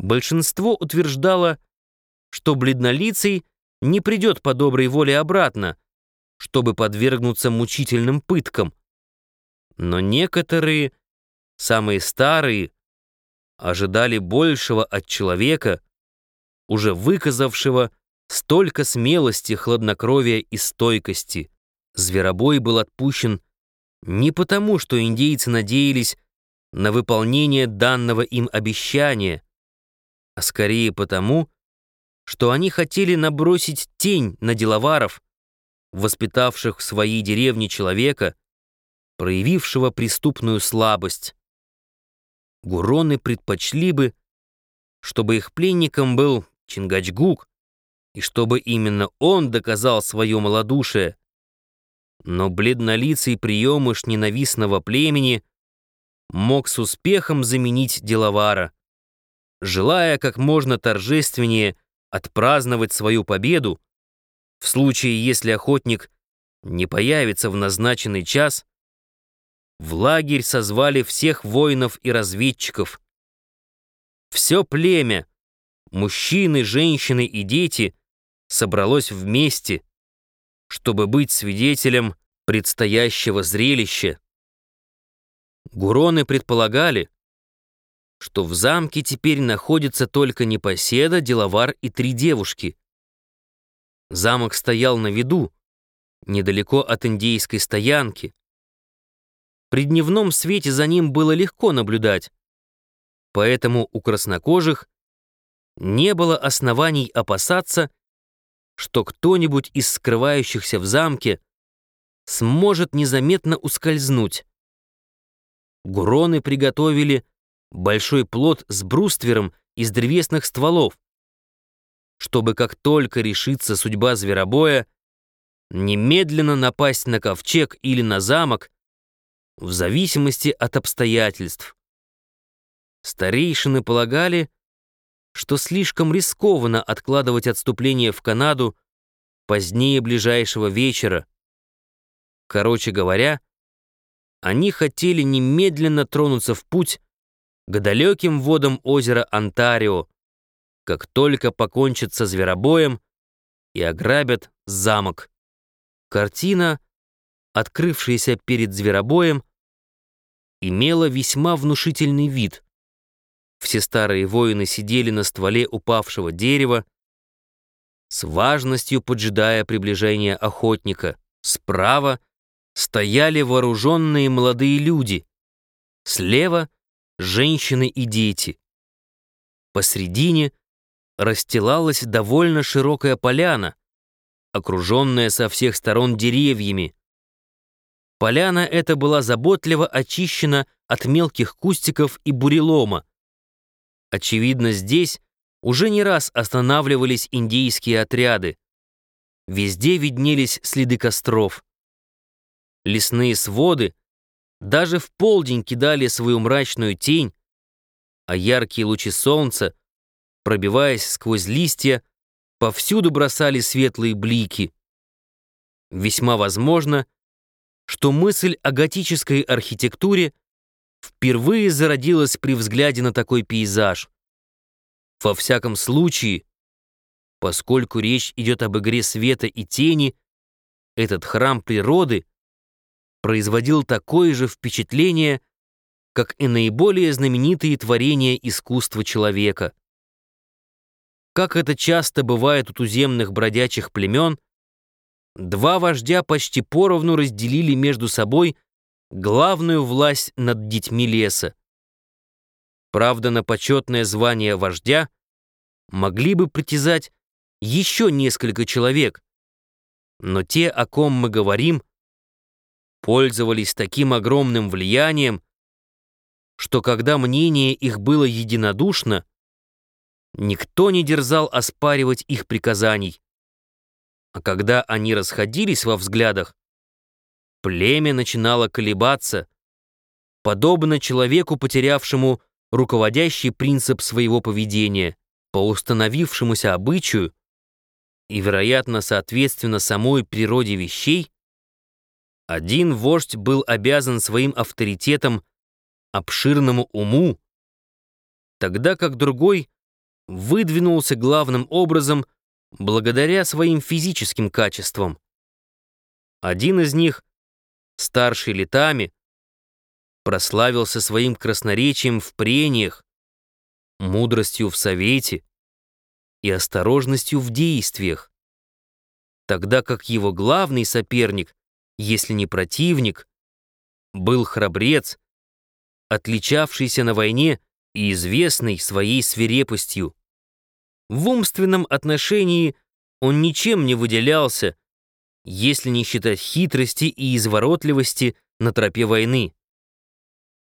Большинство утверждало, что бледнолицый не придет по доброй воле обратно, чтобы подвергнуться мучительным пыткам. Но некоторые, самые старые, ожидали большего от человека, уже выказавшего столько смелости, хладнокровия и стойкости. Зверобой был отпущен не потому, что индейцы надеялись на выполнение данного им обещания, а скорее потому, что они хотели набросить тень на деловаров, воспитавших в своей деревне человека, проявившего преступную слабость. Гуроны предпочли бы, чтобы их пленником был Чингачгук, и чтобы именно он доказал свое малодушие. Но бледнолицый приемыш ненавистного племени мог с успехом заменить деловара. Желая как можно торжественнее отпраздновать свою победу, в случае, если охотник не появится в назначенный час, в лагерь созвали всех воинов и разведчиков. Все племя, мужчины, женщины и дети, собралось вместе, чтобы быть свидетелем предстоящего зрелища. Гуроны предполагали, что в замке теперь находится только непоседа, деловар и три девушки. Замок стоял на виду, недалеко от индейской стоянки. При дневном свете за ним было легко наблюдать, поэтому у краснокожих не было оснований опасаться, что кто-нибудь из скрывающихся в замке сможет незаметно ускользнуть. Гуроны приготовили большой плод с бруствером из древесных стволов, чтобы как только решится судьба зверобоя, немедленно напасть на ковчег или на замок, в зависимости от обстоятельств. Старейшины полагали, что слишком рискованно откладывать отступление в Канаду позднее ближайшего вечера. Короче говоря, они хотели немедленно тронуться в путь к далеким водам озера Онтарио, как только покончат со зверобоем и ограбят замок. Картина, открывшаяся перед зверобоем, имела весьма внушительный вид. Все старые воины сидели на стволе упавшего дерева, с важностью поджидая приближения охотника. Справа стояли вооруженные молодые люди. Слева — женщины и дети. Посредине расстилалась довольно широкая поляна, окруженная со всех сторон деревьями. Поляна эта была заботливо очищена от мелких кустиков и бурелома. Очевидно, здесь уже не раз останавливались индейские отряды. Везде виднелись следы костров. Лесные своды даже в полдень кидали свою мрачную тень, а яркие лучи солнца, пробиваясь сквозь листья, повсюду бросали светлые блики. Весьма возможно, что мысль о готической архитектуре впервые зародилась при взгляде на такой пейзаж. Во всяком случае, поскольку речь идет об игре света и тени, этот храм природы производил такое же впечатление, как и наиболее знаменитые творения искусства человека. Как это часто бывает у туземных бродячих племен, два вождя почти поровну разделили между собой главную власть над детьми леса. Правда, на почетное звание вождя могли бы притязать еще несколько человек, но те, о ком мы говорим, пользовались таким огромным влиянием, что когда мнение их было единодушно, никто не дерзал оспаривать их приказаний. А когда они расходились во взглядах, племя начинало колебаться, подобно человеку, потерявшему руководящий принцип своего поведения, по установившемуся обычаю и, вероятно, соответственно самой природе вещей, один вождь был обязан своим авторитетом обширному уму, тогда как другой выдвинулся главным образом благодаря своим физическим качествам. Один из них, старший летами, прославился своим красноречием в прениях, мудростью в совете и осторожностью в действиях, тогда как его главный соперник, если не противник, был храбрец, отличавшийся на войне и известный своей свирепостью. В умственном отношении он ничем не выделялся, если не считать хитрости и изворотливости на тропе войны.